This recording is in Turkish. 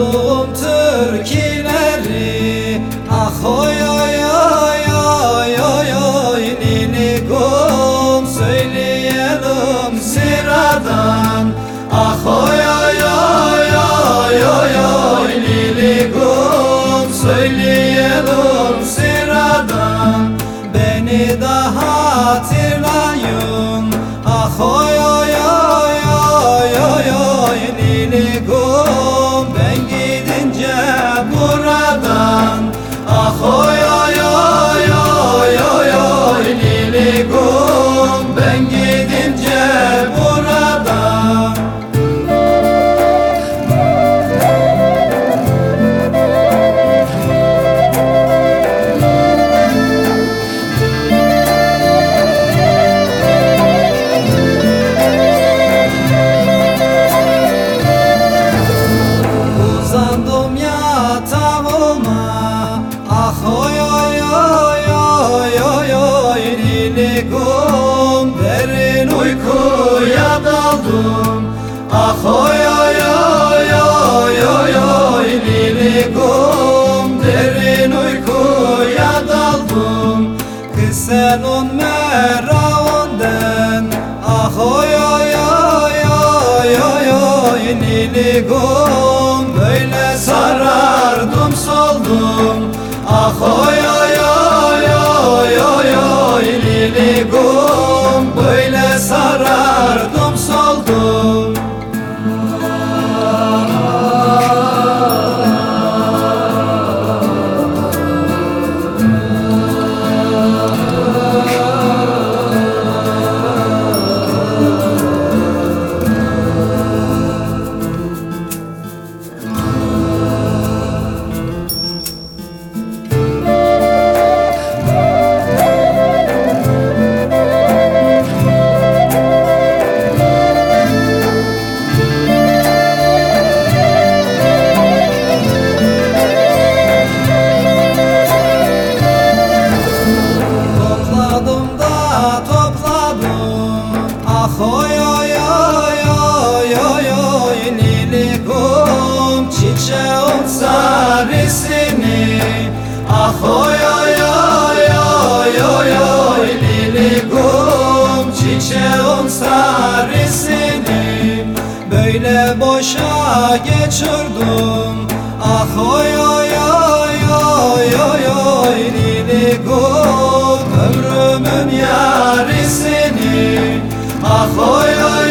Doğum Türkileri Ah oy oy oy oy oy oy Ninikum söyleyelim sıradan Ah oy oy oy oy oy oy Ninikum söyleyelim Ah oy oy oy oy oy oy Lilikum derin uykuya daldım Ah oy oy oy oy oy oy Lilikum derin uykuya daldım Kız sen on merağından Ah oy oy oy oy oy oy Böyle topladım Ah oy oy oy oy oy Lilikum çiçeğin sarısını Ah oy oy oy oy oy Lilikum çiçeğin sarısını Böyle boşa geçirdim Lord.